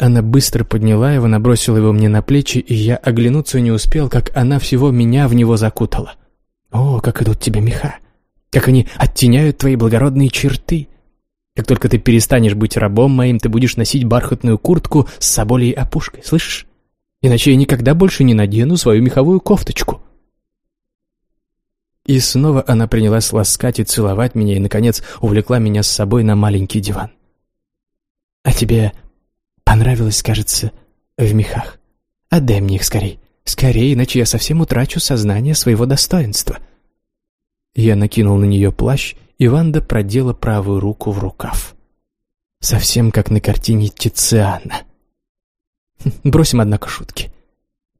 Она быстро подняла его, набросила его мне на плечи, и я оглянуться не успел, как она всего меня в него закутала. О, как идут тебе меха! Как они оттеняют твои благородные черты! Как только ты перестанешь быть рабом моим, ты будешь носить бархатную куртку с соболей опушкой, слышишь? Иначе я никогда больше не надену свою меховую кофточку. И снова она принялась ласкать и целовать меня, и, наконец, увлекла меня с собой на маленький диван. «А тебе понравилось, кажется, в мехах? Отдай мне их скорей. Скорее, иначе я совсем утрачу сознание своего достоинства». Я накинул на нее плащ, и Ванда продела правую руку в рукав. Совсем как на картине Тициана. Бросим, однако, шутки.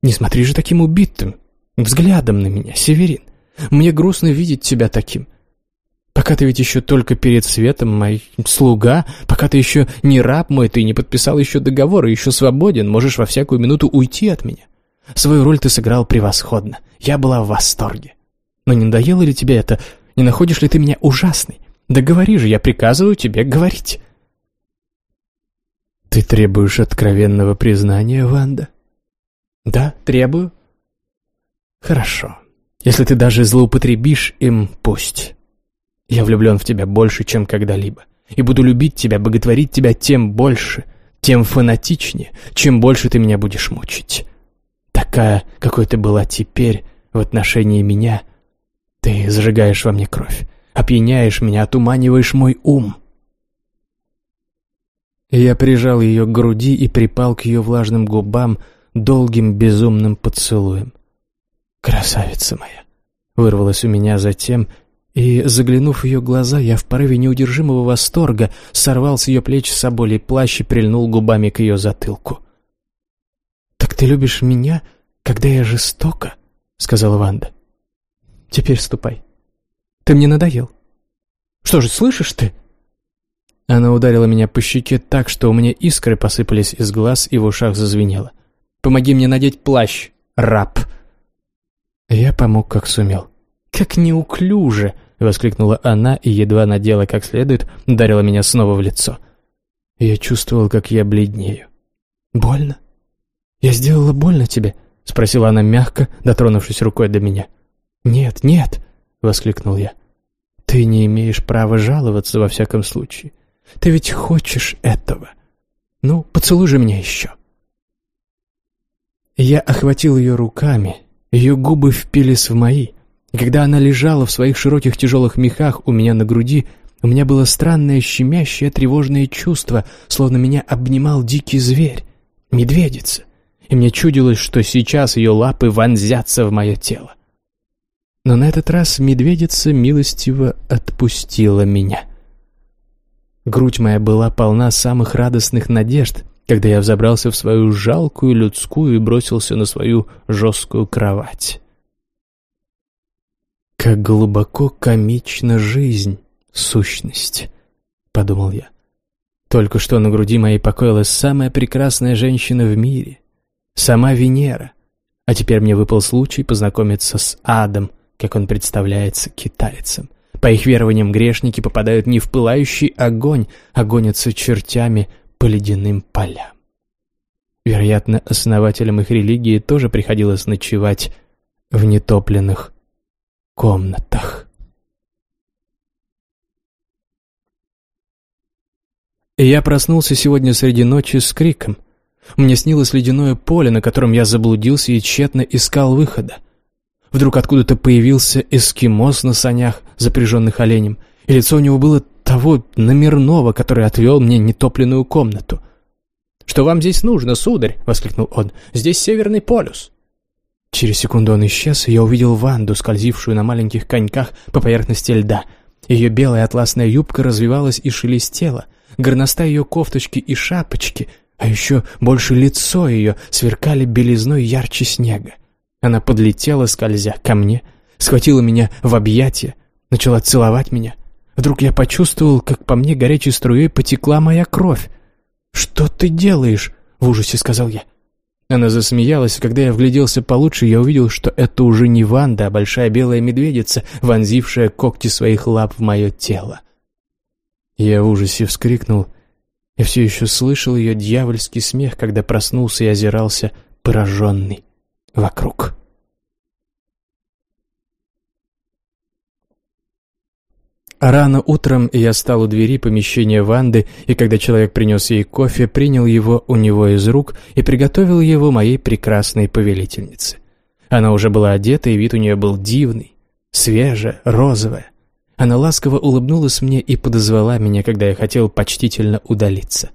Не смотри же таким убитым, взглядом на меня, Северин. Мне грустно видеть тебя таким. Пока ты ведь еще только перед светом, мой слуга, пока ты еще не раб мой, ты не подписал еще договор и еще свободен, можешь во всякую минуту уйти от меня. Свою роль ты сыграл превосходно. Я была в восторге. Но не надоело ли тебе это? Не находишь ли ты меня ужасной? Да говори же, я приказываю тебе говорить. Ты требуешь откровенного признания, Ванда? Да, требую. Хорошо. Если ты даже злоупотребишь им, пусть. Я влюблен в тебя больше, чем когда-либо. И буду любить тебя, боготворить тебя тем больше, тем фанатичнее, чем больше ты меня будешь мучить. Такая, какой ты была теперь в отношении меня, ты зажигаешь во мне кровь, опьяняешь меня, отуманиваешь мой ум. Я прижал ее к груди и припал к ее влажным губам долгим безумным поцелуем. «Красавица моя!» Вырвалась у меня затем, и, заглянув в ее глаза, я в порыве неудержимого восторга сорвал с ее плеч соболей плащ и прильнул губами к ее затылку. «Так ты любишь меня, когда я жестока?» — сказала Ванда. «Теперь ступай. Ты мне надоел. Что же, слышишь ты?» Она ударила меня по щеке так, что у меня искры посыпались из глаз и в ушах зазвенело. «Помоги мне надеть плащ, раб!» Я помог, как сумел. «Как неуклюже!» — воскликнула она и, едва надела как следует, ударила меня снова в лицо. Я чувствовал, как я бледнею. «Больно? Я сделала больно тебе?» — спросила она мягко, дотронувшись рукой до меня. «Нет, нет!» — воскликнул я. «Ты не имеешь права жаловаться во всяком случае. Ты ведь хочешь этого. Ну, поцелуй же меня еще». Я охватил ее руками, ее губы впились в мои. И когда она лежала в своих широких тяжелых мехах у меня на груди, у меня было странное щемящее тревожное чувство, словно меня обнимал дикий зверь, медведица. И мне чудилось, что сейчас ее лапы вонзятся в мое тело. Но на этот раз медведица милостиво отпустила меня. Грудь моя была полна самых радостных надежд, когда я взобрался в свою жалкую людскую и бросился на свою жесткую кровать. «Как глубоко комична жизнь, сущность», — подумал я. Только что на груди моей покоилась самая прекрасная женщина в мире, сама Венера, а теперь мне выпал случай познакомиться с адом, как он представляется китайцам. По их верованиям грешники попадают не в пылающий огонь, а гонятся чертями по ледяным полям. Вероятно, основателям их религии тоже приходилось ночевать в нетопленных комнатах. Я проснулся сегодня среди ночи с криком. Мне снилось ледяное поле, на котором я заблудился и тщетно искал выхода. Вдруг откуда-то появился эскимос на санях, запряженных оленем, и лицо у него было того номерного, который отвел мне нетопленную комнату. «Что вам здесь нужно, сударь?» — воскликнул он. «Здесь Северный полюс». Через секунду он исчез, и я увидел Ванду, скользившую на маленьких коньках по поверхности льда. Ее белая атласная юбка развивалась и шелестела, горностая ее кофточки и шапочки, а еще больше лицо ее сверкали белизной ярче снега. Она подлетела, скользя ко мне, схватила меня в объятия, начала целовать меня. Вдруг я почувствовал, как по мне горячей струей потекла моя кровь. «Что ты делаешь?» — в ужасе сказал я. Она засмеялась, и когда я вгляделся получше, я увидел, что это уже не Ванда, а большая белая медведица, вонзившая когти своих лап в мое тело. Я в ужасе вскрикнул Я все еще слышал ее дьявольский смех, когда проснулся и озирался, пораженный, вокруг. Рано утром я стал у двери помещения Ванды, и когда человек принес ей кофе, принял его у него из рук и приготовил его моей прекрасной повелительнице. Она уже была одета, и вид у нее был дивный, свежая, розовая. Она ласково улыбнулась мне и подозвала меня, когда я хотел почтительно удалиться.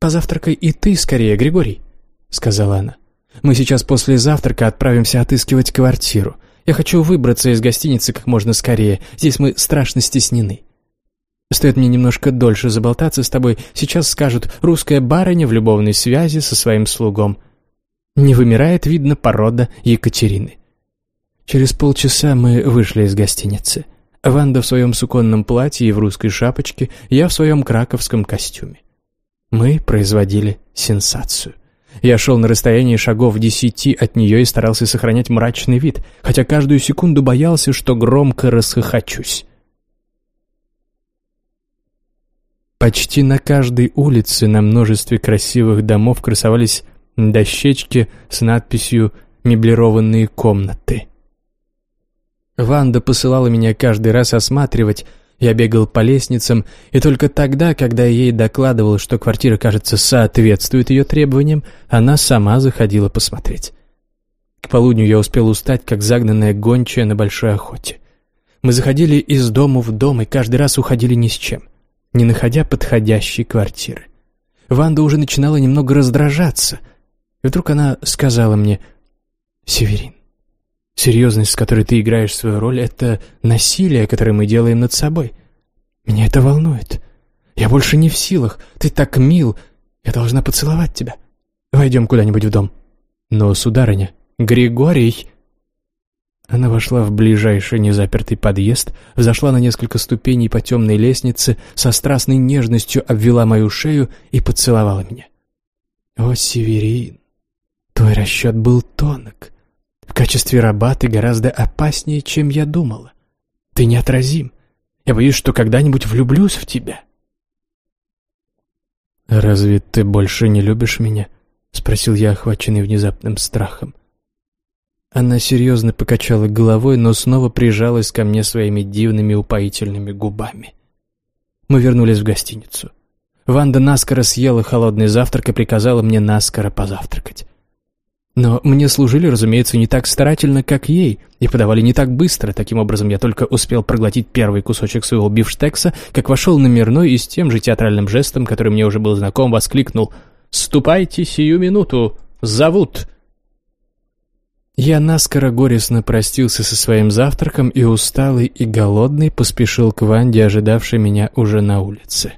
«Позавтракай и ты скорее, Григорий», — сказала она. «Мы сейчас после завтрака отправимся отыскивать квартиру. Я хочу выбраться из гостиницы как можно скорее. Здесь мы страшно стеснены. Стоит мне немножко дольше заболтаться с тобой, сейчас скажут «русская барыня в любовной связи со своим слугом». Не вымирает, видно, порода Екатерины. Через полчаса мы вышли из гостиницы. Ванда в своем суконном платье и в русской шапочке, я в своем краковском костюме. Мы производили сенсацию. Я шел на расстоянии шагов десяти от нее и старался сохранять мрачный вид, хотя каждую секунду боялся, что громко расхохочусь. Почти на каждой улице на множестве красивых домов красовались дощечки с надписью «Меблированные комнаты». Ванда посылала меня каждый раз осматривать, я бегал по лестницам, и только тогда, когда я ей докладывал, что квартира, кажется, соответствует ее требованиям, она сама заходила посмотреть. К полудню я успел устать, как загнанная гончая на большой охоте. Мы заходили из дома в дом и каждый раз уходили ни с чем, не находя подходящей квартиры. Ванда уже начинала немного раздражаться, и вдруг она сказала мне, «Северин, Серьезность, с которой ты играешь свою роль, это насилие, которое мы делаем над собой. Меня это волнует. Я больше не в силах. Ты так мил. Я должна поцеловать тебя. Войдем куда-нибудь в дом. Но, сударыня, Григорий... Она вошла в ближайший незапертый подъезд, взошла на несколько ступеней по темной лестнице, со страстной нежностью обвела мою шею и поцеловала меня. «О, Северин, твой расчет был тонок. В качестве раба ты гораздо опаснее, чем я думала. Ты неотразим. Я боюсь, что когда-нибудь влюблюсь в тебя». «Разве ты больше не любишь меня?» — спросил я, охваченный внезапным страхом. Она серьезно покачала головой, но снова прижалась ко мне своими дивными упоительными губами. Мы вернулись в гостиницу. Ванда наскоро съела холодный завтрак и приказала мне наскоро позавтракать. Но мне служили, разумеется, не так старательно, как ей, и подавали не так быстро. Таким образом, я только успел проглотить первый кусочек своего бифштекса, как вошел номерной и с тем же театральным жестом, который мне уже был знаком, воскликнул «Ступайте сию минуту! Зовут!» Я наскоро горестно простился со своим завтраком и усталый и голодный поспешил к Ванде, ожидавшей меня уже на улице.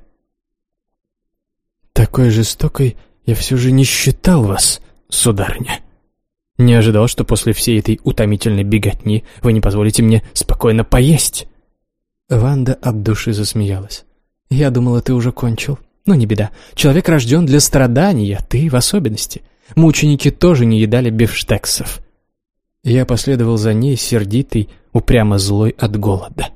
«Такой жестокой я все же не считал вас, сударыня». Не ожидал, что после всей этой утомительной беготни вы не позволите мне спокойно поесть». Ванда от души засмеялась. «Я думала, ты уже кончил. Но не беда. Человек рожден для страдания, ты в особенности. Мученики тоже не едали бифштексов». Я последовал за ней, сердитый, упрямо злой от голода.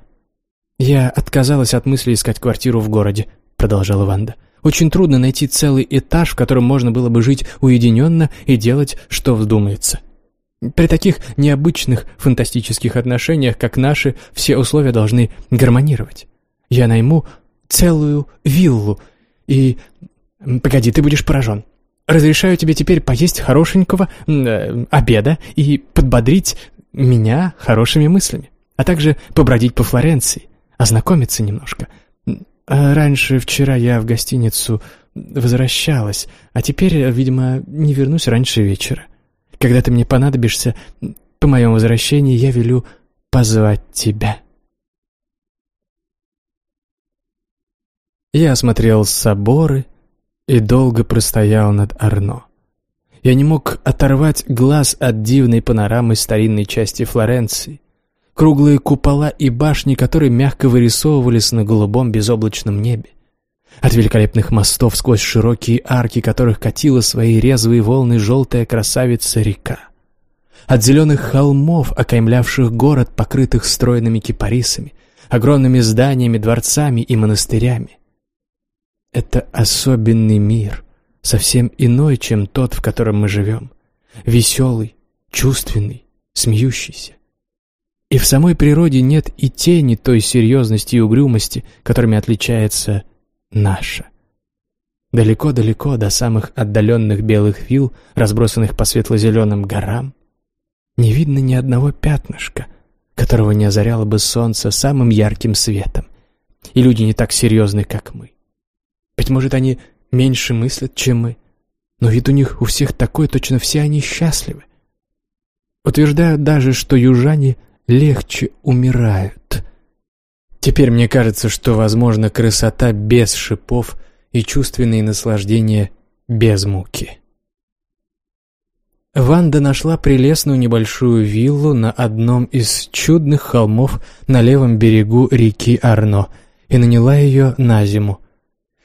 «Я отказалась от мысли искать квартиру в городе», — продолжала Ванда. Очень трудно найти целый этаж, в котором можно было бы жить уединенно и делать, что вздумается. При таких необычных фантастических отношениях, как наши, все условия должны гармонировать. Я найму целую виллу и... Погоди, ты будешь поражен. Разрешаю тебе теперь поесть хорошенького э, обеда и подбодрить меня хорошими мыслями, а также побродить по Флоренции, ознакомиться немножко — раньше вчера я в гостиницу возвращалась, а теперь, видимо, не вернусь раньше вечера. Когда ты мне понадобишься, по моем возвращении я велю позвать тебя». Я осмотрел соборы и долго простоял над Арно. Я не мог оторвать глаз от дивной панорамы старинной части Флоренции, круглые купола и башни, которые мягко вырисовывались на голубом безоблачном небе. От великолепных мостов сквозь широкие арки, которых катила свои резвые волны желтая красавица-река. От зеленых холмов, окаймлявших город, покрытых стройными кипарисами, огромными зданиями, дворцами и монастырями. Это особенный мир, совсем иной, чем тот, в котором мы живем. Веселый, чувственный, смеющийся. И в самой природе нет и тени той серьезности и угрюмости, которыми отличается наша. Далеко-далеко до самых отдаленных белых вил, разбросанных по светло-зеленым горам, не видно ни одного пятнышка, которого не озаряло бы солнце самым ярким светом. И люди не так серьезны, как мы. Быть может, они меньше мыслят, чем мы, но вид у них у всех такой, точно все они счастливы. Утверждают даже, что южане легче умирают. Теперь мне кажется, что возможна красота без шипов — и чувственные наслаждения без муки. Ванда нашла прелестную небольшую виллу на одном из чудных холмов на левом берегу реки Арно и наняла ее на зиму.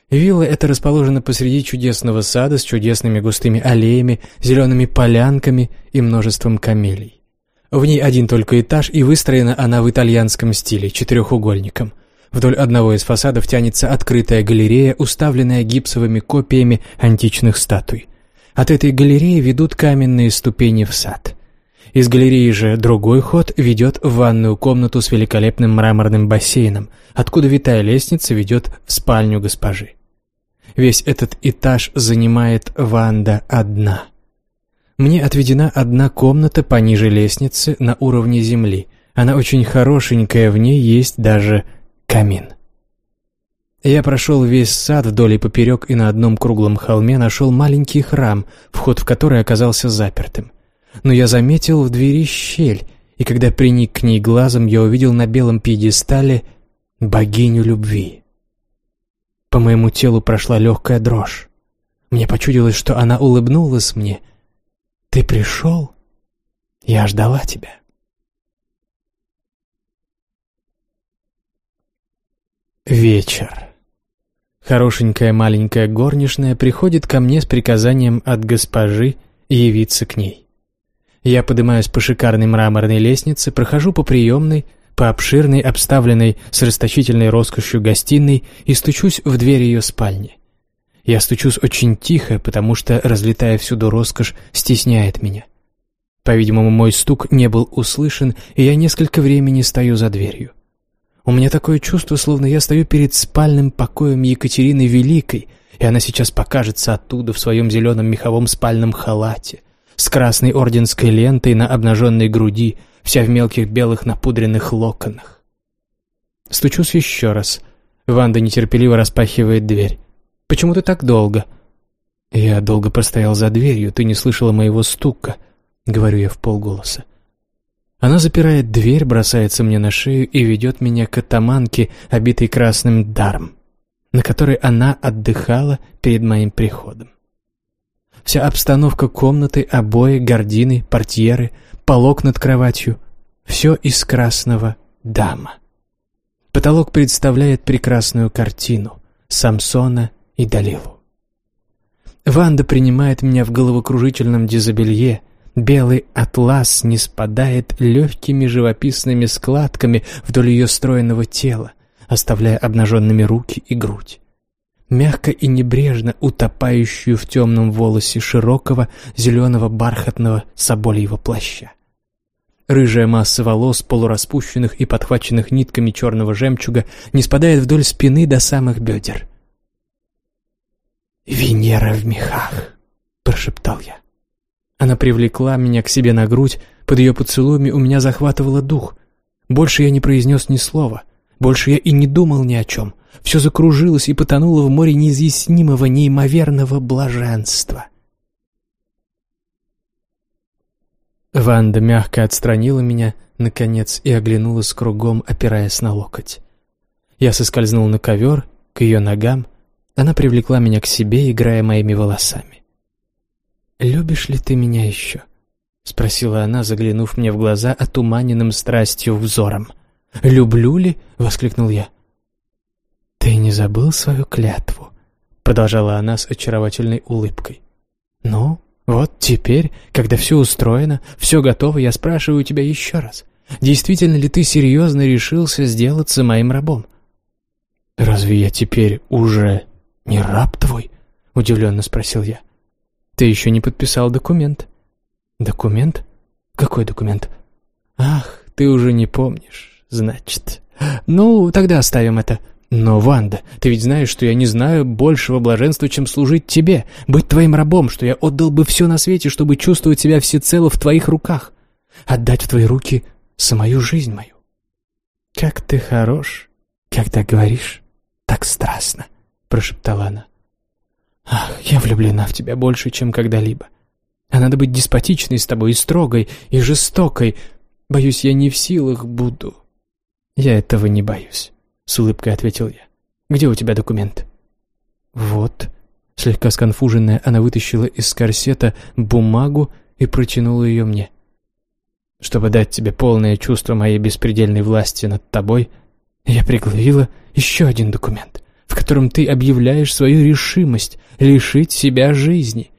Вилла эта расположена посреди чудесного сада с чудесными густыми аллеями, зелеными полянками и множеством камелий. В ней один только этаж, и выстроена она в итальянском стиле, четырехугольником – Вдоль одного из фасадов тянется открытая галерея, уставленная гипсовыми копиями античных статуй. От этой галереи ведут каменные ступени в сад. Из галереи же другой ход ведет в ванную комнату с великолепным мраморным бассейном, откуда витая лестница ведет в спальню госпожи. Весь этот этаж занимает Ванда одна. Мне отведена одна комната пониже лестницы на уровне земли. Она очень хорошенькая, в ней есть даже камин. Я прошел весь сад вдоль и поперек и на одном круглом холме нашел маленький храм, вход в который оказался запертым. Но я заметил в двери щель, и когда приник к ней глазом, я увидел на белом пьедестале богиню любви. По моему телу прошла легкая дрожь. Мне почудилось, что она улыбнулась мне. «Ты пришел? Я ждала тебя». Вечер. Хорошенькая маленькая горничная приходит ко мне с приказанием от госпожи явиться к ней. Я поднимаюсь по шикарной мраморной лестнице, прохожу по приемной, по обширной, обставленной с расточительной роскошью гостиной и стучусь в дверь ее спальни. Я стучусь очень тихо, потому что, разлетая всюду роскошь, стесняет меня. По-видимому, мой стук не был услышан, и я несколько времени стою за дверью. У меня такое чувство, словно я стою перед спальным покоем Екатерины Великой, и она сейчас покажется оттуда в своем зеленом меховом спальном халате, с красной орденской лентой на обнаженной груди, вся в мелких белых напудренных локонах. Стучусь еще раз. Ванда нетерпеливо распахивает дверь. «Почему ты так долго?» «Я долго простоял за дверью, ты не слышала моего стука», — говорю я в полголоса. Она запирает дверь, бросается мне на шею и ведет меня к атаманке, обитой красным даром, на которой она отдыхала перед моим приходом. Вся обстановка комнаты, обои, гардины, портьеры, полок над кроватью — все из красного дама. Потолок представляет прекрасную картину Самсона и Далилу. Ванда принимает меня в головокружительном дизобелье, Белый атлас не спадает легкими живописными складками вдоль ее стройного тела, оставляя обнаженными руки и грудь. Мягко и небрежно утопающую в темном волосе широкого зеленого бархатного собольего плаща. Рыжая масса волос, полураспущенных и подхваченных нитками черного жемчуга, не спадает вдоль спины до самых бедер. «Венера в мехах», — прошептал я. Она привлекла меня к себе на грудь, под ее поцелуями у меня захватывало дух. Больше я не произнес ни слова, больше я и не думал ни о чем. Все закружилось и потонуло в море неизъяснимого, неимоверного блаженства. Ванда мягко отстранила меня, наконец, и оглянулась кругом, опираясь на локоть. Я соскользнул на ковер, к ее ногам. Она привлекла меня к себе, играя моими волосами. «Любишь ли ты меня еще?» — спросила она, заглянув мне в глаза отуманенным страстью взором. «Люблю ли?» — воскликнул я. «Ты не забыл свою клятву?» — продолжала она с очаровательной улыбкой. «Ну, вот теперь, когда все устроено, все готово, я спрашиваю тебя еще раз. Действительно ли ты серьезно решился сделаться моим рабом?» «Разве я теперь уже «Не раб твой?» — удивленно спросил я. «Ты еще не подписал документ». «Документ? Какой документ?» «Ах, ты уже не помнишь, значит. Ну, тогда оставим это. Но, Ванда, ты ведь знаешь, что я не знаю большего блаженства, чем служить тебе, быть твоим рабом, что я отдал бы все на свете, чтобы чувствовать себя всецело в твоих руках, отдать в твои руки самую жизнь мою. Как ты хорош, когда говоришь так страстно, прошептала она. Ах, я влюблена в тебя больше, чем когда-либо. А надо быть деспотичной с тобой и строгой, и жестокой. Боюсь, я не в силах буду. Я этого не боюсь. С улыбкой ответил я. «Где у тебя документ?» «Вот». Слегка сконфуженная, она вытащила из корсета бумагу и протянула ее мне. «Чтобы дать тебе полное чувство моей беспредельной власти над тобой, я приглавила еще один документ, в котором ты объявляешь свою решимость лишить себя жизни.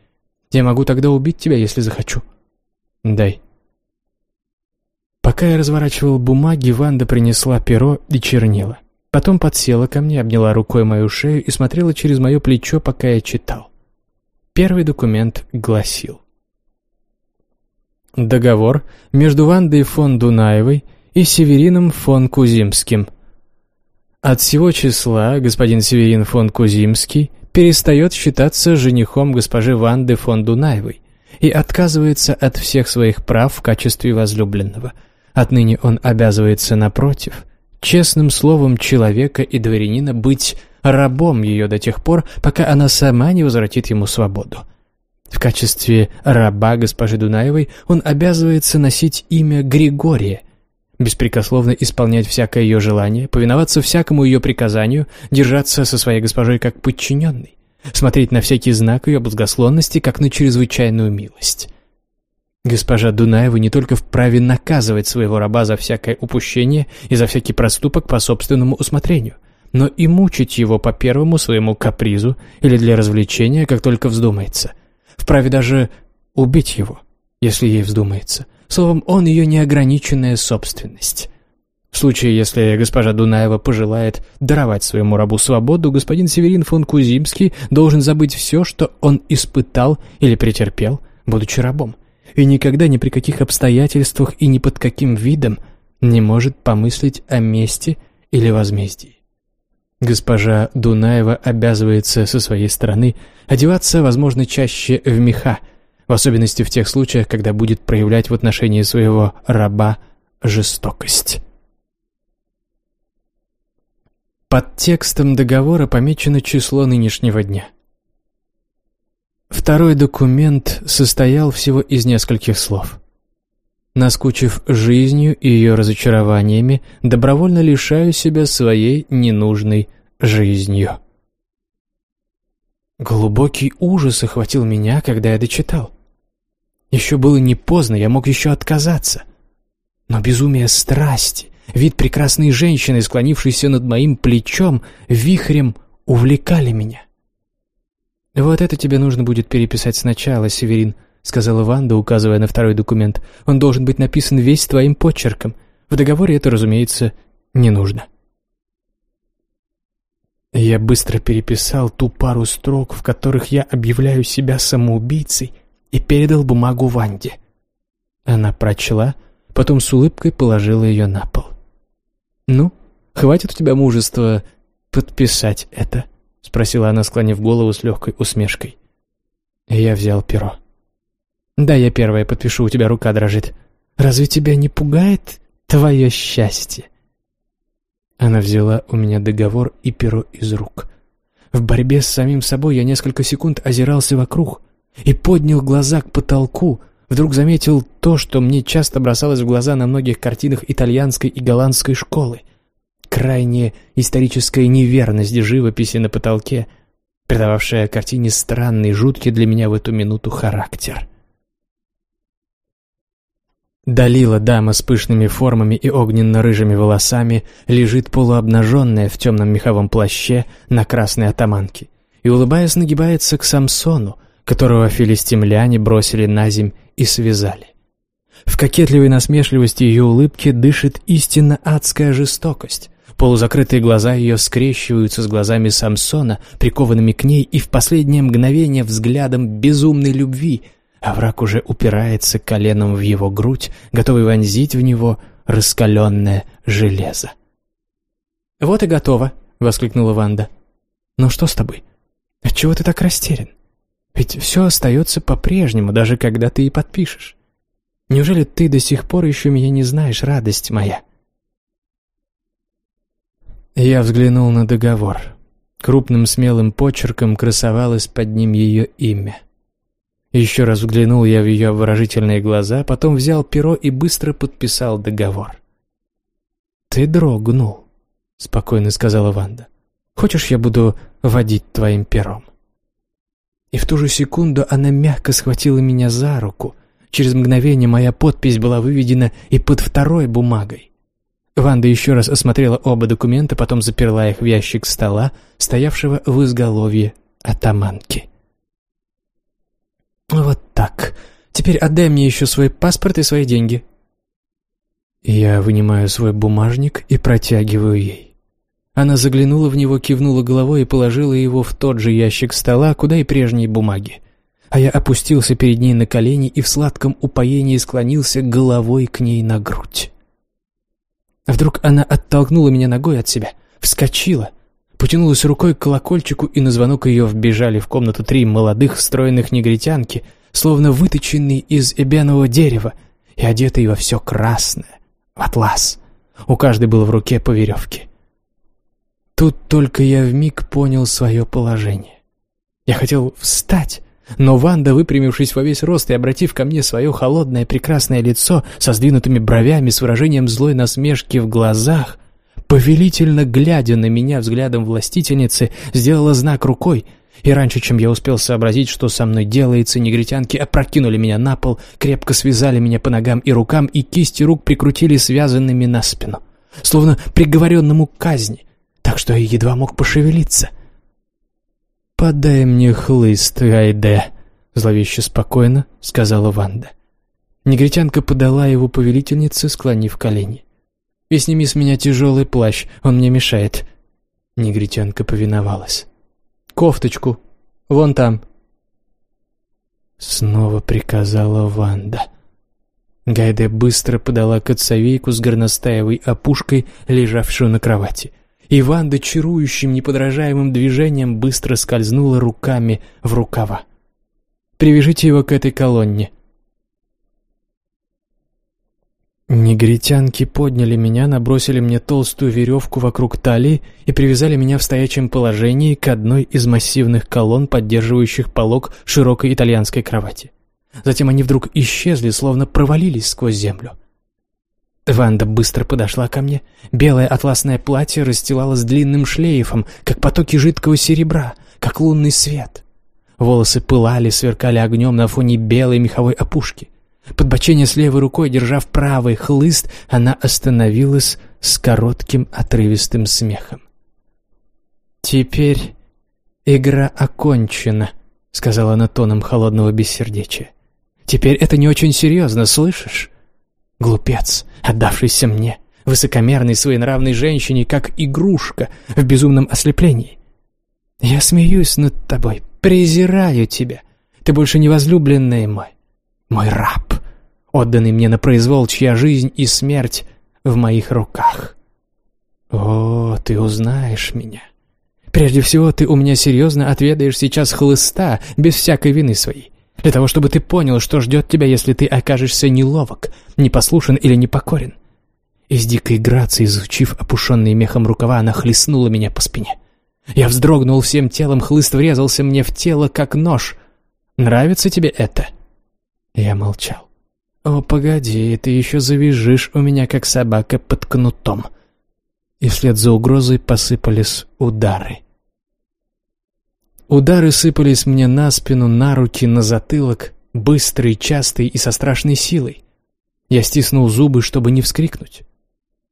Я могу тогда убить тебя, если захочу. Дай». Пока я разворачивал бумаги, Ванда принесла перо и чернила. Потом подсела ко мне, обняла рукой мою шею и смотрела через мое плечо, пока я читал. Первый документ гласил. Договор между Вандой фон Дунаевой и Северином фон Кузимским. От всего числа господин Северин фон Кузимский перестает считаться женихом госпожи Ванды фон Дунаевой и отказывается от всех своих прав в качестве возлюбленного. Отныне он обязывается, напротив, честным словом человека и дворянина быть рабом ее до тех пор, пока она сама не возвратит ему свободу. В качестве раба госпожи Дунаевой он обязывается носить имя Григория, беспрекословно исполнять всякое ее желание, повиноваться всякому ее приказанию, держаться со своей госпожой как подчиненный, смотреть на всякий знак ее благосклонности, как на чрезвычайную милость. Госпожа Дунаева не только вправе наказывать своего раба за всякое упущение и за всякий проступок по собственному усмотрению, но и мучить его по первому своему капризу или для развлечения, как только вздумается. Вправе даже убить его, если ей вздумается. Словом, он ее неограниченная собственность. В случае, если госпожа Дунаева пожелает даровать своему рабу свободу, господин Северин фон Кузимский должен забыть все, что он испытал или претерпел, будучи рабом и никогда ни при каких обстоятельствах и ни под каким видом не может помыслить о мести или возмездии. Госпожа Дунаева обязывается со своей стороны одеваться, возможно, чаще в меха, в особенности в тех случаях, когда будет проявлять в отношении своего раба жестокость. Под текстом договора помечено число нынешнего дня – Второй документ состоял всего из нескольких слов. Наскучив жизнью и ее разочарованиями, добровольно лишаю себя своей ненужной жизнью. Глубокий ужас охватил меня, когда я дочитал. Еще было не поздно, я мог еще отказаться. Но безумие страсти, вид прекрасной женщины, склонившейся над моим плечом, вихрем увлекали меня. «Вот это тебе нужно будет переписать сначала, Северин», — сказала Ванда, указывая на второй документ. «Он должен быть написан весь твоим почерком. В договоре это, разумеется, не нужно». Я быстро переписал ту пару строк, в которых я объявляю себя самоубийцей, и передал бумагу Ванде. Она прочла, потом с улыбкой положила ее на пол. «Ну, хватит у тебя мужества подписать это?» — спросила она, склонив голову с легкой усмешкой. Я взял перо. «Да, я первая подпишу, у тебя рука дрожит. Разве тебя не пугает твое счастье?» Она взяла у меня договор и перо из рук. В борьбе с самим собой я несколько секунд озирался вокруг и поднял глаза к потолку, вдруг заметил то, что мне часто бросалось в глаза на многих картинах итальянской и голландской школы — крайняя историческая неверность живописи на потолке, придававшая картине странный, жуткий для меня в эту минуту характер. Далила дама с пышными формами и огненно-рыжими волосами лежит полуобнаженная в темном меховом плаще на красной атаманке и, улыбаясь, нагибается к Самсону, которого филистимляне бросили на земь и связали. В кокетливой насмешливости ее улыбки дышит истинно адская жестокость, Полузакрытые глаза ее скрещиваются с глазами Самсона, прикованными к ней, и в последнее мгновение взглядом безумной любви, а враг уже упирается коленом в его грудь, готовый вонзить в него раскаленное железо. «Вот и готово», — воскликнула Ванда. «Ну что с тобой? Отчего ты так растерян? Ведь все остается по-прежнему, даже когда ты и подпишешь. Неужели ты до сих пор еще меня не знаешь, радость моя?» Я взглянул на договор. Крупным смелым почерком красовалось под ним ее имя. Еще раз взглянул я в ее выражительные глаза, потом взял перо и быстро подписал договор. «Ты дрогнул», — спокойно сказала Ванда. «Хочешь, я буду водить твоим пером?» И в ту же секунду она мягко схватила меня за руку. Через мгновение моя подпись была выведена и под второй бумагой. Ванда еще раз осмотрела оба документа, потом заперла их в ящик стола, стоявшего в изголовье атаманки. «Вот так. Теперь отдай мне еще свой паспорт и свои деньги». Я вынимаю свой бумажник и протягиваю ей. Она заглянула в него, кивнула головой и положила его в тот же ящик стола, куда и прежние бумаги. А я опустился перед ней на колени и в сладком упоении склонился головой к ней на грудь. Вдруг она оттолкнула меня ногой от себя, вскочила, потянулась рукой к колокольчику, и на звонок ее вбежали в комнату три молодых стройных негритянки, словно выточенные из эбенового дерева и одетые во все красное, в атлас. У каждой было в руке по веревке. Тут только я вмиг понял свое положение. Я хотел встать, но Ванда, выпрямившись во весь рост и обратив ко мне свое холодное прекрасное лицо со сдвинутыми бровями, с выражением злой насмешки в глазах, повелительно глядя на меня взглядом властительницы, сделала знак рукой, и раньше, чем я успел сообразить, что со мной делается, негритянки опрокинули меня на пол, крепко связали меня по ногам и рукам и кисти рук прикрутили связанными на спину, словно приговоренному к казни, так что едва мог пошевелиться. «Подай мне хлыст, Гайде», — зловеще спокойно сказала Ванда. Негритянка подала его повелительнице, склонив колени. «И сними с меня тяжелый плащ, он мне мешает». Негритянка повиновалась. «Кофточку, вон там». Снова приказала Ванда. Гайде быстро подала коцовейку с горностаевой опушкой, лежавшую на кровати. И Ванда чарующим, неподражаемым движением быстро скользнула руками в рукава. «Привяжите его к этой колонне». Негритянки подняли меня, набросили мне толстую веревку вокруг талии и привязали меня в стоячем положении к одной из массивных колонн, поддерживающих полог широкой итальянской кровати. Затем они вдруг исчезли, словно провалились сквозь землю. Ванда быстро подошла ко мне. Белое атласное платье расстилалось длинным шлейфом, как потоки жидкого серебра, как лунный свет. Волосы пылали, сверкали огнем на фоне белой меховой опушки. Подбочение с левой рукой, держа в правый хлыст, она остановилась с коротким отрывистым смехом. «Теперь игра окончена», — сказала она тоном холодного бессердечия. «Теперь это не очень серьезно, слышишь? Глупец, отдавшийся мне, высокомерной своенравной женщине, как игрушка в безумном ослеплении. Я смеюсь над тобой, презираю тебя. Ты больше не возлюбленный мой, мой раб, отданный мне на произвол, чья жизнь и смерть в моих руках. О, ты узнаешь меня. Прежде всего, ты у меня серьезно отведаешь сейчас хлыста, без всякой вины своей для того, чтобы ты понял, что ждет тебя, если ты окажешься неловок, непослушен или непокорен. И с дикой грацией, изучив опушенные мехом рукава, она хлестнула меня по спине. Я вздрогнул всем телом, хлыст врезался мне в тело, как нож. «Нравится тебе это?» Я молчал. «О, погоди, ты еще завяжешь у меня, как собака под кнутом». И вслед за угрозой посыпались удары. Удары сыпались мне на спину, на руки, на затылок, быстрые, частые и со страшной силой. Я стиснул зубы, чтобы не вскрикнуть.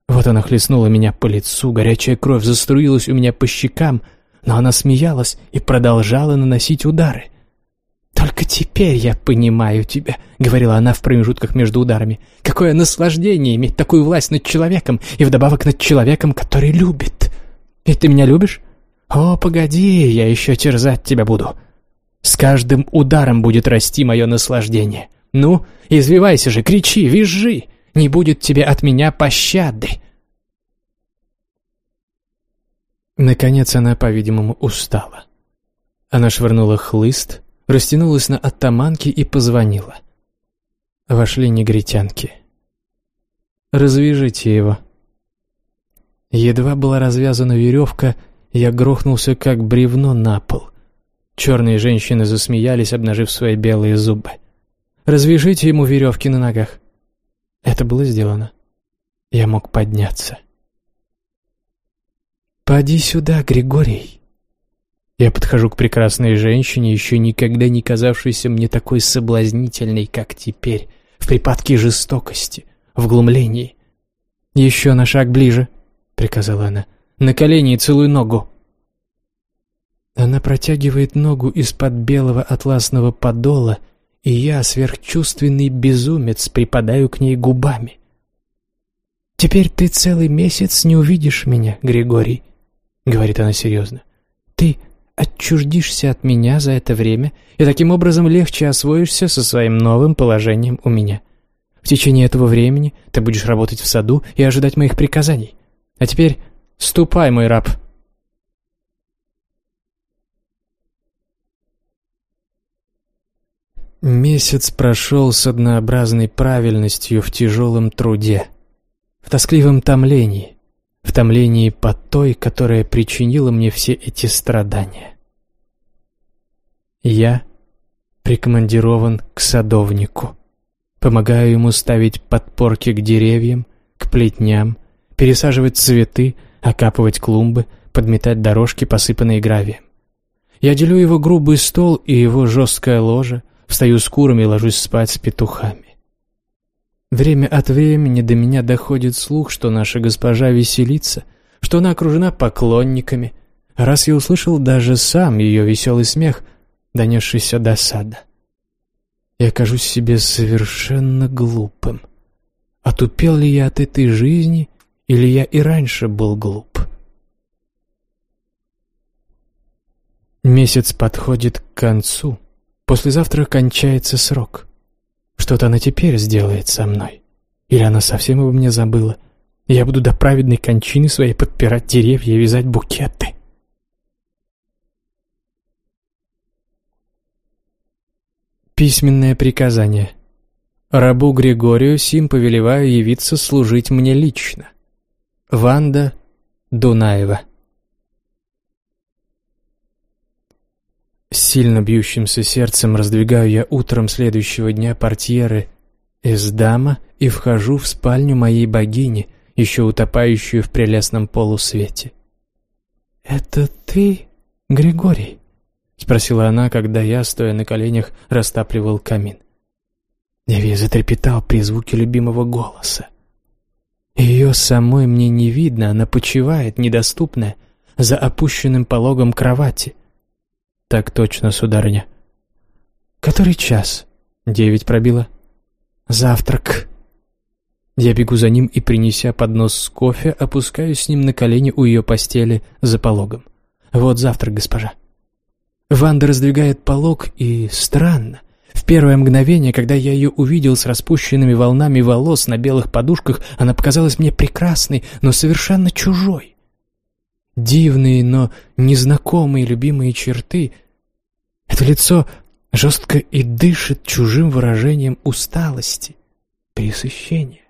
Вот она хлестнула меня по лицу, горячая кровь заструилась у меня по щекам, но она смеялась и продолжала наносить удары. «Только теперь я понимаю тебя», — говорила она в промежутках между ударами. «Какое наслаждение иметь такую власть над человеком, и вдобавок над человеком, который любит. И ты меня любишь? О, погоди, я еще терзать тебя буду. С каждым ударом будет расти мое наслаждение. Ну, извивайся же, кричи, визжи, не будет тебе от меня пощады». Наконец она, по-видимому, устала. Она швырнула хлыст, растянулась на оттаманке и позвонила. Вошли негритянки. «Развяжите его». Едва была развязана веревка, я грохнулся, как бревно, на пол. Черные женщины засмеялись, обнажив свои белые зубы. «Развяжите ему веревки на ногах». Это было сделано. Я мог подняться. «Поди сюда, Григорий». Я подхожу к прекрасной женщине, еще никогда не казавшейся мне такой соблазнительной, как теперь, в припадке жестокости, в глумлении. «Еще на шаг ближе», — приказала она. «На колени и целуй ногу». Она протягивает ногу из-под белого атласного подола, и я, сверхчувственный безумец, припадаю к ней губами. «Теперь ты целый месяц не увидишь меня, Григорий», — говорит она серьезно. «Ты отчуждишься от меня за это время и таким образом легче освоишься со своим новым положением у меня. В течение этого времени ты будешь работать в саду и ожидать моих приказаний. А теперь ступай, мой раб». Месяц прошел с однообразной правильностью в тяжелом труде, в тоскливом томлении в томлении по той, которая причинила мне все эти страдания. Я прикомандирован к садовнику. Помогаю ему ставить подпорки к деревьям, к плетням, пересаживать цветы, окапывать клумбы, подметать дорожки, посыпанные гравием. Я делю его грубый стол и его жесткое ложе, встаю с курами и ложусь спать с петухами. Время от времени до меня доходит слух, что наша госпожа веселится, что она окружена поклонниками. Раз я услышал даже сам ее веселый смех, донесшийся до сада. Я кажусь себе совершенно глупым. Отупел ли я от этой жизни, или я и раньше был глуп? Месяц подходит к концу. Послезавтра кончается срок. Что-то она теперь сделает со мной. Или она совсем обо мне забыла. Я буду до праведной кончины своей подпирать деревья и вязать букеты. Письменное приказание. Рабу Григорию сим повелеваю явиться служить мне лично. Ванда Дунаева С сильно бьющимся сердцем раздвигаю я утром следующего дня портьеры из дама и вхожу в спальню моей богини, еще утопающую в прелестном полусвете. «Это ты, Григорий?» — спросила она, когда я, стоя на коленях, растапливал камин. Весь затрепетал при звуке любимого голоса. Ее самой мне не видно, она почивает, недоступная, за опущенным пологом кровати — «Так точно, сударыня». «Который час?» «Девять пробило». «Завтрак». Я бегу за ним и, принеся поднос с кофе, опускаюсь с ним на колени у ее постели за пологом. «Вот завтрак, госпожа». Ванда раздвигает полог, и странно. Первое мгновение, когда я ее увидел с распущенными волнами волос на белых подушках, она показалась мне прекрасной, но совершенно чужой. Дивные, но незнакомые любимые черты. Это лицо жестко и дышит чужим выражением усталости, пресыщения.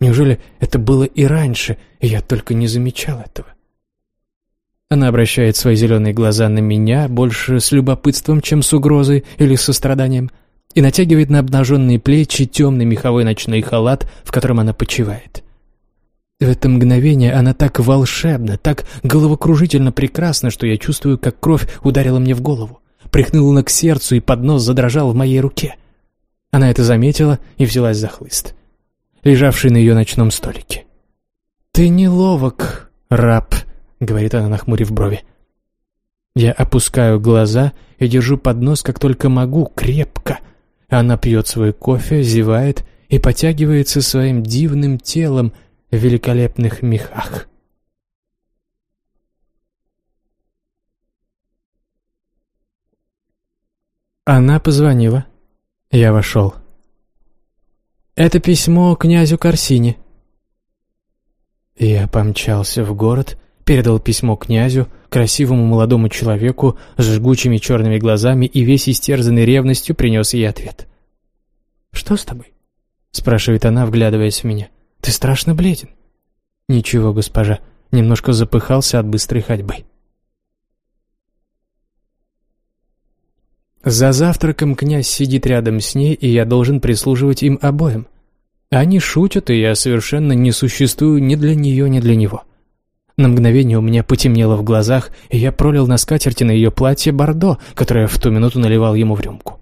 Неужели это было и раньше, и я только не замечал этого? Она обращает свои зеленые глаза на меня, больше с любопытством, чем с угрозой или состраданием, и натягивает на обнаженные плечи темный меховой ночной халат, в котором она почивает. В это мгновение она так волшебна, так головокружительно прекрасна, что я чувствую, как кровь ударила мне в голову, прихнула к сердцу и поднос задрожал в моей руке. Она это заметила и взялась за хлыст, лежавший на ее ночном столике. «Ты неловок, раб», — говорит она, нахмурив брови. Я опускаю глаза и держу поднос как только могу, крепко. Она пьет свой кофе, зевает и потягивается своим дивным телом в великолепных мехах. Она позвонила. Я вошел. «Это письмо князю Корсине». Я помчался в город, передал письмо князю, красивому молодому человеку с жгучими черными глазами и весь истерзанный ревностью принес ей ответ. «Что с тобой?» — спрашивает она, вглядываясь в меня. «Ты страшно бледен». «Ничего, госпожа, немножко запыхался от быстрой ходьбы». За завтраком князь сидит рядом с ней, и я должен прислуживать им обоим. Они шутят, и я совершенно не существую ни для нее, ни для него. На мгновение у меня потемнело в глазах, и я пролил на скатерти на ее платье бордо, которое в ту минуту наливал ему в рюмку.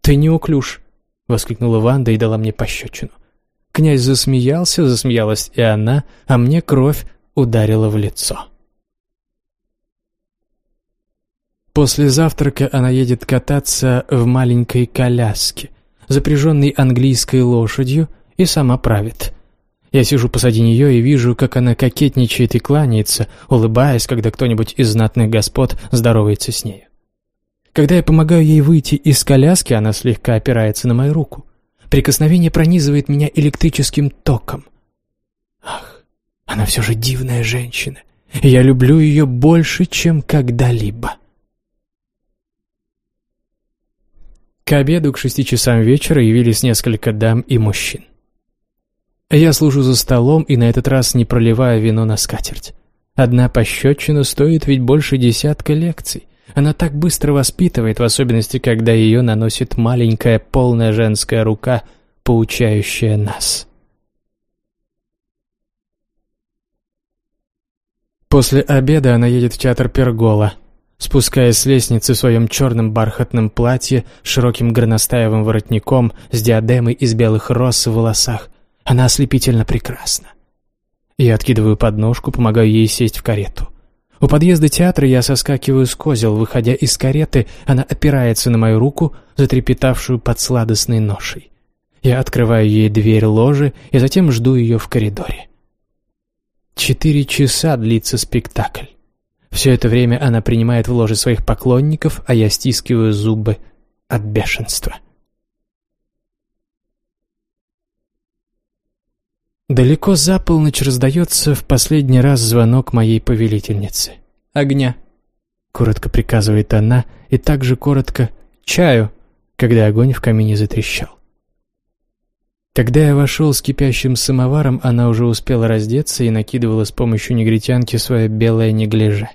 «Ты неуклюж!» — воскликнула Ванда и дала мне пощечину. Князь засмеялся, засмеялась и она, а мне кровь ударила в лицо. После завтрака она едет кататься в маленькой коляске, запряженной английской лошадью, и сама правит. Я сижу позади нее и вижу, как она кокетничает и кланяется, улыбаясь, когда кто-нибудь из знатных господ здоровается с нею. Когда я помогаю ей выйти из коляски, она слегка опирается на мою руку. Прикосновение пронизывает меня электрическим током. Ах, она все же дивная женщина. я люблю ее больше, чем когда-либо. К обеду к шести часам вечера явились несколько дам и мужчин. Я служу за столом и на этот раз не проливаю вино на скатерть. Одна пощечина стоит ведь больше десятка лекций. Она так быстро воспитывает, в особенности, когда ее наносит маленькая полная женская рука, поучающая нас. После обеда она едет в театр Пергола, Спускаясь с лестницы в своем черном бархатном платье, широким горностаевым воротником, с диадемой из белых роз в волосах, она ослепительно прекрасна. Я откидываю подножку, помогаю ей сесть в карету. У подъезда театра я соскакиваю с козел, выходя из кареты, она опирается на мою руку, затрепетавшую под сладостной ношей. Я открываю ей дверь ложи и затем жду ее в коридоре. Четыре часа длится спектакль. Все это время она принимает в ложе своих поклонников, а я стискиваю зубы от бешенства. Далеко за полночь раздается в последний раз звонок моей повелительницы. «Огня!» — коротко приказывает она, и также коротко «чаю», когда огонь в камине затрещал. Когда я вошел с кипящим самоваром, она уже успела раздеться и накидывала с помощью негритянки свое белое неглиже.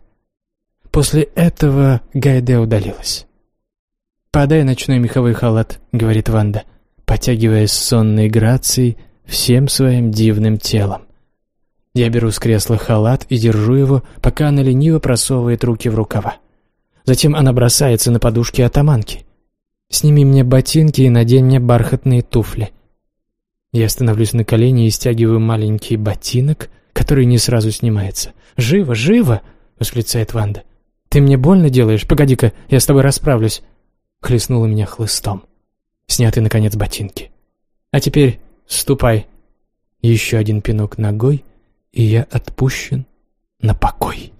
После этого Гайде удалилась. «Подай ночной меховой халат», — говорит Ванда, потягиваясь сонной грацией всем своим дивным телом. Я беру с кресла халат и держу его, пока она лениво просовывает руки в рукава. Затем она бросается на подушки атаманки. «Сними мне ботинки и надень мне бархатные туфли». Я становлюсь на колени и стягиваю маленький ботинок, который не сразу снимается. «Живо, живо!» — восклицает Ванда. «Ты мне больно делаешь? Погоди-ка, я с тобой расправлюсь!» Хлестнула меня хлыстом. Сняты, наконец, ботинки. «А теперь ступай!» Еще один пинок ногой, и я отпущен на покой.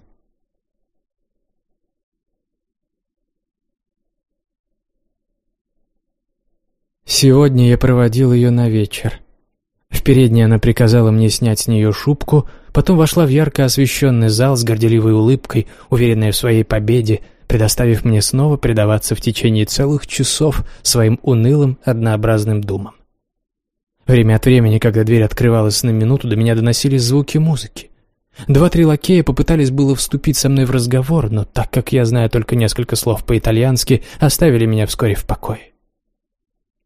Сегодня я проводил ее на вечер. В передней она приказала мне снять с нее шубку, потом вошла в ярко освещенный зал с горделивой улыбкой, уверенная в своей победе, предоставив мне снова предаваться в течение целых часов своим унылым, однообразным думам. Время от времени, когда дверь открывалась на минуту, до меня доносились звуки музыки. Два-три лакея попытались было вступить со мной в разговор, но так как я знаю только несколько слов по-итальянски, оставили меня вскоре в покое.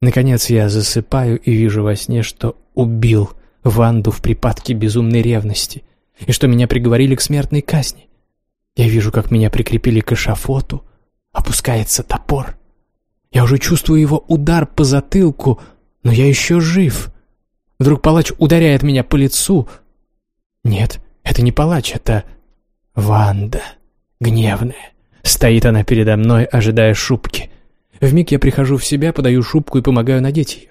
Наконец я засыпаю и вижу во сне, что убил Ванду в припадке безумной ревности и что меня приговорили к смертной казни. Я вижу, как меня прикрепили к эшафоту, опускается топор. Я уже чувствую его удар по затылку, но я еще жив. Вдруг палач ударяет меня по лицу. Нет, это не палач, это Ванда, гневная, Стоит она передо мной, ожидая шубки. Вмиг я прихожу в себя, подаю шубку и помогаю надеть ее.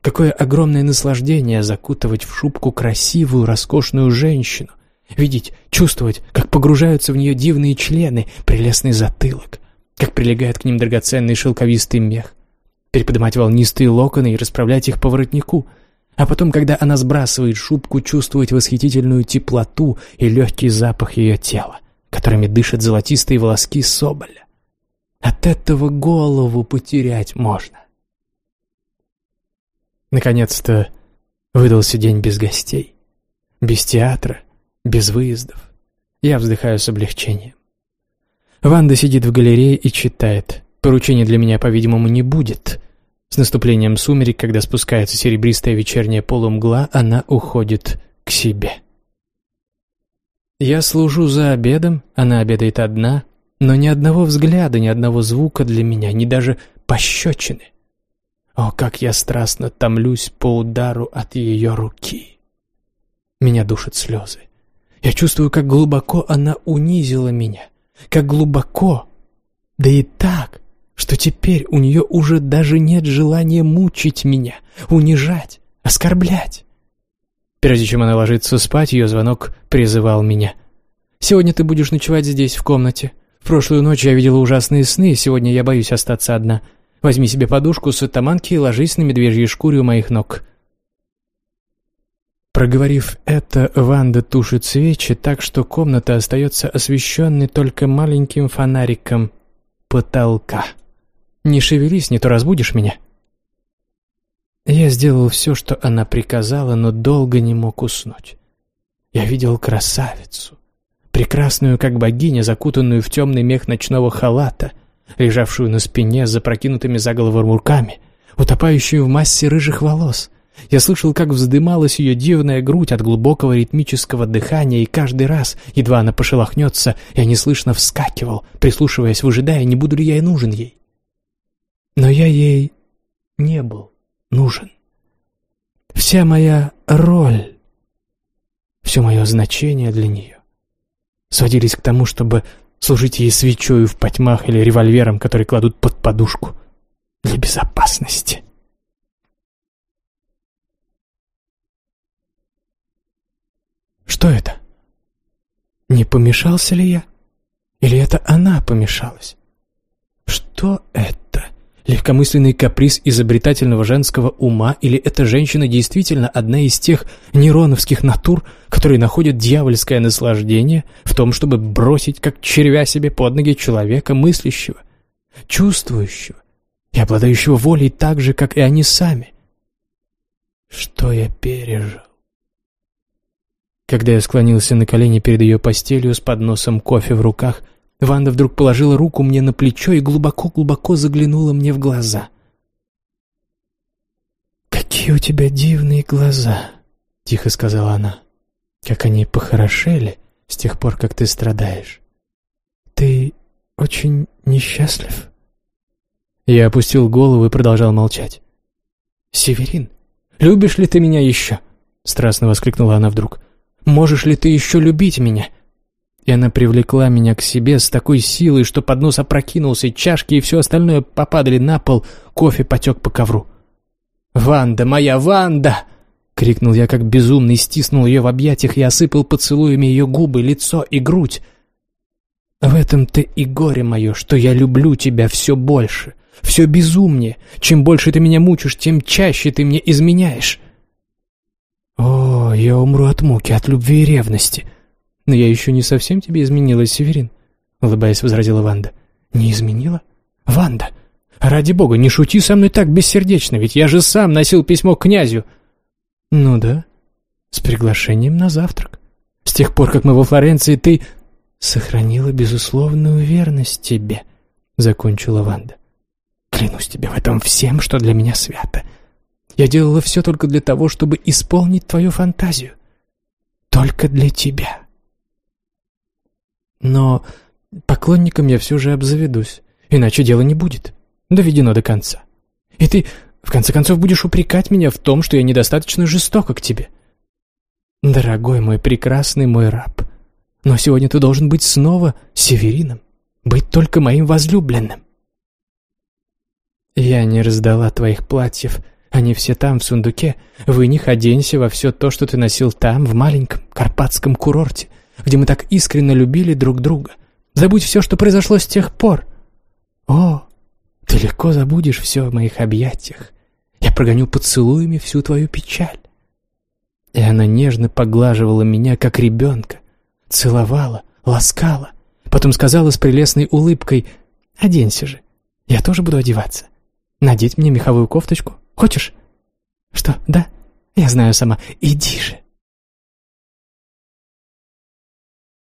Какое огромное наслаждение закутывать в шубку красивую, роскошную женщину. Видеть, чувствовать, как погружаются в нее дивные члены, прелестный затылок, как прилегает к ним драгоценный шелковистый мех. Переподнимать волнистые локоны и расправлять их по воротнику. А потом, когда она сбрасывает шубку, чувствовать восхитительную теплоту и легкий запах ее тела, которыми дышат золотистые волоски соболя. От этого голову потерять можно. Наконец-то выдался день без гостей, без театра, без выездов. Я вздыхаю с облегчением. Ванда сидит в галерее и читает. Поручений для меня, по-видимому, не будет. С наступлением сумерек, когда спускается серебристая вечерняя полумгла, она уходит к себе. Я служу за обедом, она обедает одна, но ни одного взгляда, ни одного звука для меня, ни даже пощечины. О, как я страстно томлюсь по удару от ее руки. Меня душат слезы. Я чувствую, как глубоко она унизила меня. Как глубоко. Да и так, что теперь у нее уже даже нет желания мучить меня, унижать, оскорблять. Прежде чем она ложится спать, ее звонок призывал меня. «Сегодня ты будешь ночевать здесь, в комнате. В прошлую ночь я видела ужасные сны, сегодня я боюсь остаться одна. Возьми себе подушку с атаманки и ложись на медвежьей шкуре у моих ног». Проговорив это, Ванда тушит свечи так, что комната остается освещенной только маленьким фонариком потолка. «Не шевелись, не то разбудишь меня». Я сделал все, что она приказала, но долго не мог уснуть. Я видел красавицу, прекрасную, как богиня, закутанную в темный мех ночного халата — лежавшую на спине с запрокинутыми за голову руками, утопающую в массе рыжих волос. Я слышал, как вздымалась ее дивная грудь от глубокого ритмического дыхания, и каждый раз, едва она пошелохнется, я неслышно вскакивал, прислушиваясь, выжидая, не буду ли я и нужен ей. Но я ей не был нужен. Вся моя роль, все мое значение для нее сводились к тому, чтобы служить ей свечою в потьмах или револьвером, который кладут под подушку для безопасности. Что это? Не помешался ли я? Или это она помешалась? Что это? Легкомысленный каприз изобретательного женского ума или эта женщина действительно одна из тех нейроновских натур, которые находят дьявольское наслаждение в том, чтобы бросить как червя себе под ноги человека мыслящего, чувствующего и обладающего волей так же, как и они сами? Что я пережил? Когда я склонился на колени перед ее постелью с подносом кофе в руках – Ванда вдруг положила руку мне на плечо и глубоко-глубоко заглянула мне в глаза. «Какие у тебя дивные глаза!» — тихо сказала она. «Как они похорошели с тех пор, как ты страдаешь. Ты очень несчастлив?» Я опустил голову и продолжал молчать. «Северин, любишь ли ты меня еще?» — страстно воскликнула она вдруг. «Можешь ли ты еще любить меня?» И она привлекла меня к себе с такой силой, что поднос опрокинулся, чашки и все остальное попадали на пол, кофе потек по ковру. «Ванда, моя Ванда!» — крикнул я, как безумный, стиснул ее в объятиях и осыпал поцелуями ее губы, лицо и грудь. «В этом-то и горе мое, что я люблю тебя все больше, все безумнее. Чем больше ты меня мучишь, тем чаще ты мне изменяешь». «О, я умру от муки, от любви и ревности», «Но я еще не совсем тебе изменила, Северин», — улыбаясь, возразила Ванда. «Не изменила? Ванда, ради бога, не шути со мной так бессердечно, ведь я же сам носил письмо к князю». «Ну да, с приглашением на завтрак. С тех пор, как мы во Флоренции, ты сохранила безусловную верность тебе», — закончила Ванда. «Клянусь тебе в этом всем, что для меня свято. Я делала все только для того, чтобы исполнить твою фантазию. Только для тебя». Но поклонником я все же обзаведусь, иначе дела не будет. Доведено до конца. И ты, в конце концов, будешь упрекать меня в том, что я недостаточно жестока к тебе. Дорогой мой прекрасный мой раб, но сегодня ты должен быть снова северином, быть только моим возлюбленным. Я не раздала твоих платьев, они все там, в сундуке. В них оденься во все то, что ты носил там, в маленьком карпатском курорте, где мы так искренне любили друг друга. Забудь все, что произошло с тех пор. О, ты легко забудешь все в моих объятиях. Я прогоню поцелуями всю твою печаль. И она нежно поглаживала меня, как ребенка, целовала, ласкала, потом сказала с прелестной улыбкой «Оденься же, я тоже буду одеваться. Надеть мне меховую кофточку? Хочешь?» «Что, да? Я знаю сама. Иди же!»